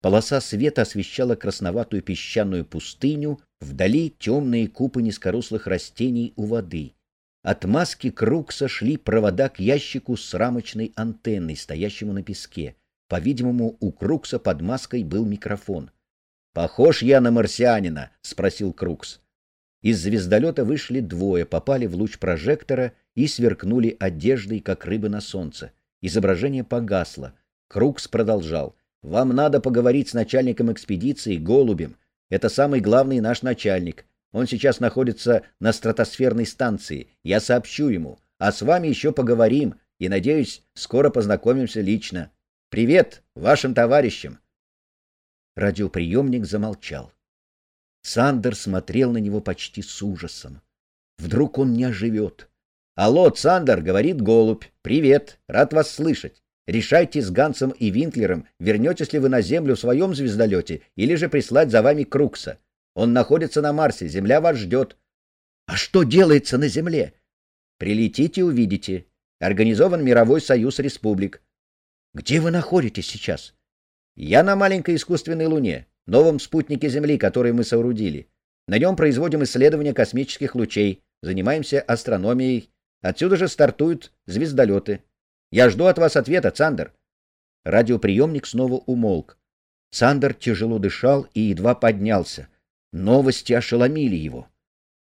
Полоса света освещала красноватую песчаную пустыню, вдали темные купы низкорослых растений у воды. От маски Крукса шли провода к ящику с рамочной антенной, стоящему на песке. По-видимому, у Крукса под маской был микрофон. «Похож я на марсианина?» — спросил Крукс. Из звездолета вышли двое, попали в луч прожектора и сверкнули одеждой, как рыбы на солнце. Изображение погасло. Крукс продолжал. Вам надо поговорить с начальником экспедиции Голубем. Это самый главный наш начальник. Он сейчас находится на стратосферной станции. Я сообщу ему. А с вами еще поговорим. И, надеюсь, скоро познакомимся лично. Привет вашим товарищам. Радиоприемник замолчал. Сандер смотрел на него почти с ужасом. Вдруг он не оживет. «Алло, Сандер!» — говорит голубь. «Привет! Рад вас слышать!» Решайте с Гансом и Винклером, вернетесь ли вы на Землю в своем звездолете, или же прислать за вами Крукса. Он находится на Марсе, Земля вас ждет. А что делается на Земле? Прилетите, увидите. Организован Мировой союз республик. Где вы находитесь сейчас? Я на маленькой искусственной Луне, новом спутнике Земли, который мы соорудили. На нем производим исследования космических лучей, занимаемся астрономией. Отсюда же стартуют звездолеты. Я жду от вас ответа, Цандер. Радиоприемник снова умолк. Цандер тяжело дышал и едва поднялся. Новости ошеломили его.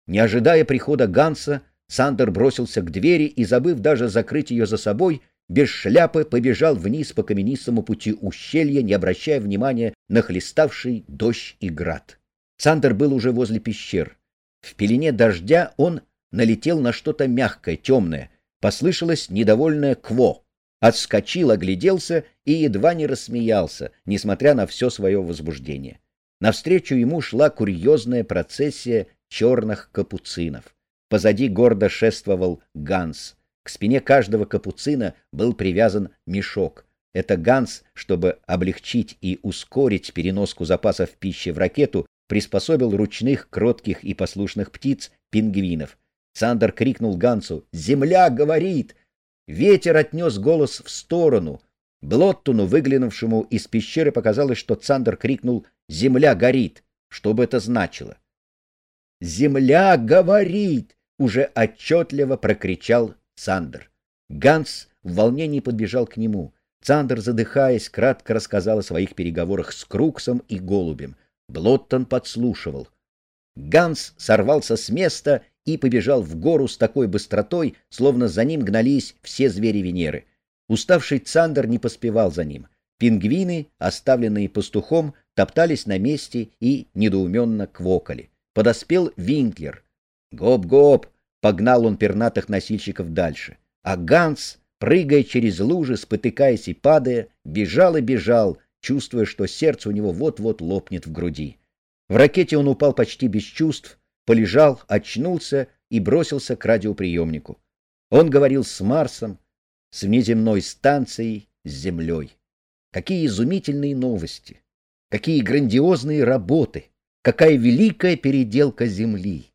Не ожидая прихода Ганса, Цандер бросился к двери и, забыв даже закрыть ее за собой, без шляпы побежал вниз по каменистому пути ущелья, не обращая внимания на хлеставший дождь и град. Сандер был уже возле пещер. В пелене дождя он налетел на что-то мягкое, темное, Послышалось недовольное «кво». Отскочил, огляделся и едва не рассмеялся, несмотря на все свое возбуждение. Навстречу ему шла курьезная процессия черных капуцинов. Позади гордо шествовал Ганс. К спине каждого капуцина был привязан мешок. Это Ганс, чтобы облегчить и ускорить переноску запасов пищи в ракету, приспособил ручных, кротких и послушных птиц, пингвинов. Цандер крикнул Гансу «Земля говорит!». Ветер отнес голос в сторону. Блоттону, выглянувшему из пещеры, показалось, что Цандер крикнул «Земля горит!». Что бы это значило? «Земля говорит!» — уже отчетливо прокричал Цандер. Ганс в волнении подбежал к нему. Цандер, задыхаясь, кратко рассказал о своих переговорах с Круксом и Голубем. Блоттон подслушивал. Ганс сорвался с места и побежал в гору с такой быстротой, словно за ним гнались все звери Венеры. Уставший Цандер не поспевал за ним. Пингвины, оставленные пастухом, топтались на месте и недоуменно квокали. Подоспел Винклер. «Гоп-гоп!» — погнал он пернатых носильщиков дальше. А Ганс, прыгая через лужи, спотыкаясь и падая, бежал и бежал, чувствуя, что сердце у него вот-вот лопнет в груди. В ракете он упал почти без чувств, полежал, очнулся и бросился к радиоприемнику. Он говорил с Марсом, с внеземной станцией, с Землей. Какие изумительные новости! Какие грандиозные работы! Какая великая переделка Земли!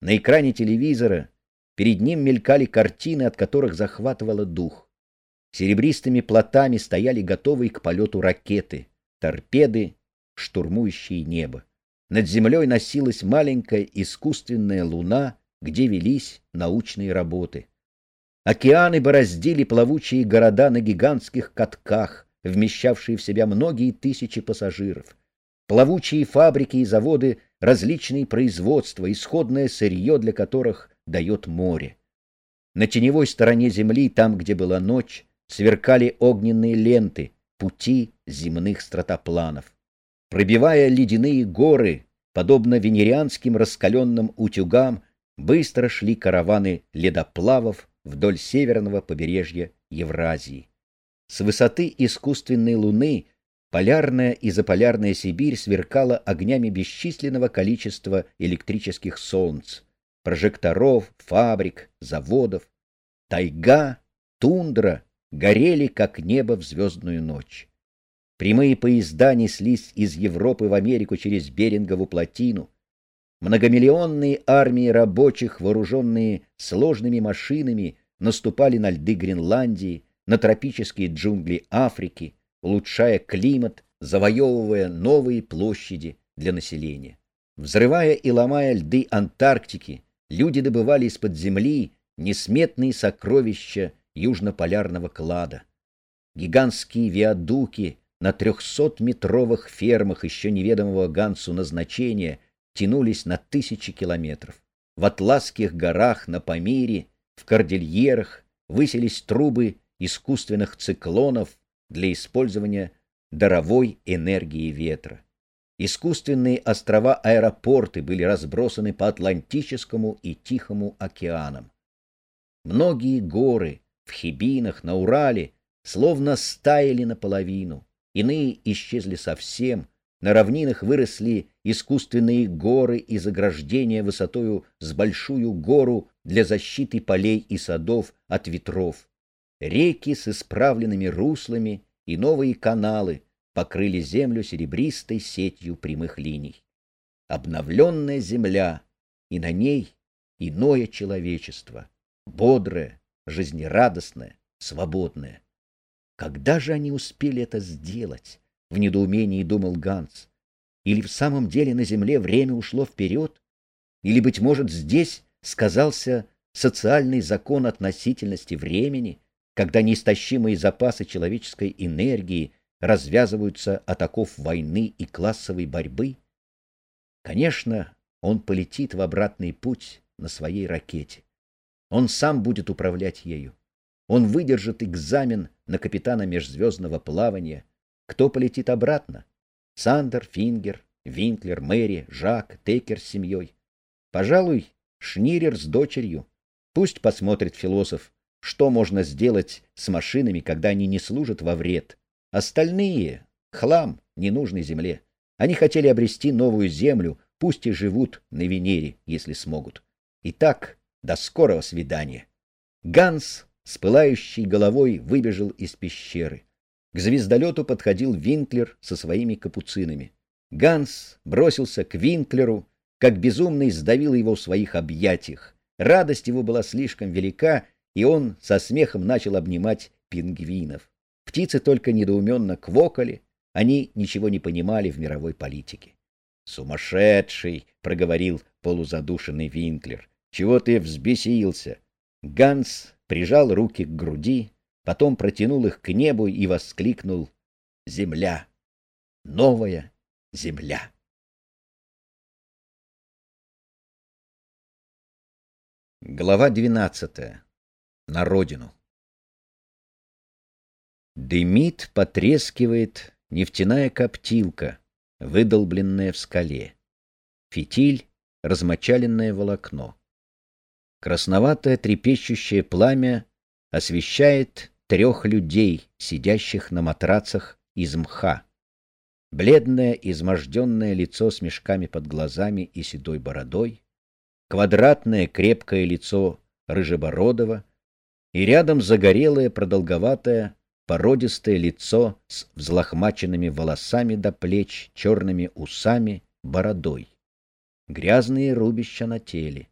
На экране телевизора перед ним мелькали картины, от которых захватывало дух. Серебристыми плотами стояли готовые к полету ракеты, торпеды, штурмующие небо. Над землей носилась маленькая искусственная луна, где велись научные работы. Океаны бороздили плавучие города на гигантских катках, вмещавшие в себя многие тысячи пассажиров. Плавучие фабрики и заводы, различные производства, исходное сырье для которых дает море. На теневой стороне земли, там, где была ночь, сверкали огненные ленты, пути земных стратопланов. Пробивая ледяные горы, подобно венерианским раскаленным утюгам, быстро шли караваны ледоплавов вдоль северного побережья Евразии. С высоты искусственной луны полярная и заполярная Сибирь сверкала огнями бесчисленного количества электрических солнц, прожекторов, фабрик, заводов. Тайга, тундра горели, как небо в звездную ночь. Прямые поезда неслись из Европы в Америку через Берингову плотину. Многомиллионные армии рабочих, вооруженные сложными машинами, наступали на льды Гренландии, на тропические джунгли Африки, улучшая климат, завоевывая новые площади для населения. Взрывая и ломая льды Антарктики, люди добывали из-под земли несметные сокровища южнополярного клада. Гигантские виадуки на трехсотметровых фермах еще неведомого Гансу назначения тянулись на тысячи километров. В Атласских горах, на Памире, в Кордильерах высились трубы искусственных циклонов для использования даровой энергии ветра. Искусственные острова-аэропорты были разбросаны по Атлантическому и Тихому океанам. Многие горы в Хибинах, на Урале словно стаяли наполовину, иные исчезли совсем, на равнинах выросли искусственные горы и заграждения высотою с большую гору для защиты полей и садов от ветров. Реки с исправленными руслами и новые каналы покрыли землю серебристой сетью прямых линий. Обновленная земля, и на ней иное человечество, бодрое, жизнерадостное, свободное. Когда же они успели это сделать? В недоумении думал Ганс. Или в самом деле на земле время ушло вперед? Или, быть может, здесь сказался социальный закон относительности времени, когда неистощимые запасы человеческой энергии развязываются от оков войны и классовой борьбы? Конечно, он полетит в обратный путь на своей ракете. Он сам будет управлять ею. Он выдержит экзамен на капитана межзвездного плавания. Кто полетит обратно? Сандер, Фингер, Винклер, Мэри, Жак, Текер с семьей. Пожалуй, Шнирер с дочерью. Пусть посмотрит философ, что можно сделать с машинами, когда они не служат во вред. Остальные — хлам, ненужный земле. Они хотели обрести новую землю, пусть и живут на Венере, если смогут. Итак, до скорого свидания. Ганс с пылающей головой выбежал из пещеры. К звездолету подходил Винклер со своими капуцинами. Ганс бросился к Винклеру, как безумный сдавил его в своих объятиях. Радость его была слишком велика, и он со смехом начал обнимать пингвинов. Птицы только недоуменно квокали, они ничего не понимали в мировой политике. «Сумасшедший!» — проговорил полузадушенный Винклер. «Чего ты взбесился?» Ганс прижал руки к груди, потом протянул их к небу и воскликнул «Земля! Новая земля!» Глава двенадцатая. На родину. Дымит, потрескивает нефтяная коптилка, выдолбленная в скале. Фитиль — размочаленное волокно. Красноватое трепещущее пламя освещает трех людей, сидящих на матрацах из мха. Бледное, изможденное лицо с мешками под глазами и седой бородой, квадратное крепкое лицо Рыжебородова и рядом загорелое, продолговатое, породистое лицо с взлохмаченными волосами до плеч, черными усами, бородой. Грязные рубища на теле.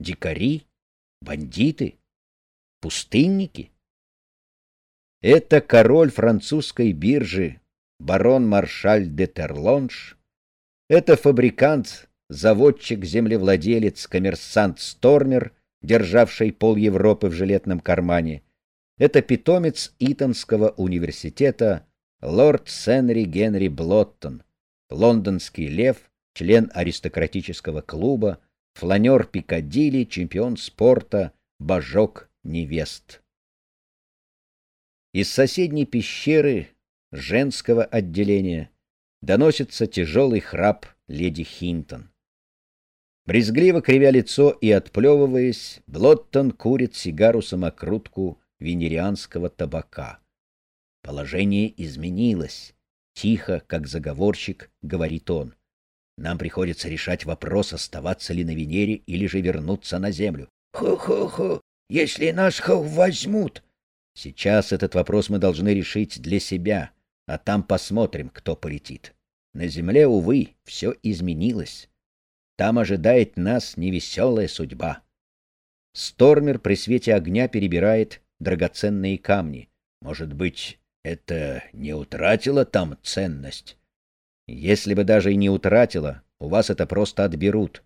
Дикари? Бандиты? Пустынники? Это король французской биржи, барон-маршаль де Терлонж. Это фабрикант, заводчик-землевладелец, коммерсант Стормер, державший пол Европы в жилетном кармане — это питомец Итонского университета лорд Сенри Генри Блоттон, лондонский лев, член аристократического клуба, фланер Пикадилли, чемпион спорта, божок невест. Из соседней пещеры женского отделения доносится тяжелый храп леди Хинтон. Брезгливо кривя лицо и отплевываясь, Блоттон курит сигару-самокрутку венерианского табака. Положение изменилось. Тихо, как заговорщик, говорит он. Нам приходится решать вопрос, оставаться ли на Венере или же вернуться на Землю. Ху-ху-ху, если нас хов возьмут. Сейчас этот вопрос мы должны решить для себя, а там посмотрим, кто полетит. На Земле, увы, все изменилось. Там ожидает нас невеселая судьба. Стормер при свете огня перебирает драгоценные камни. Может быть, Это не утратило там ценность? Если бы даже и не утратило, у вас это просто отберут.